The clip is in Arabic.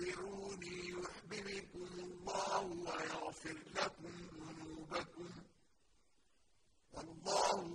فاتبعوني يحببكم الله ويغفر لكم ذنوبكم. والله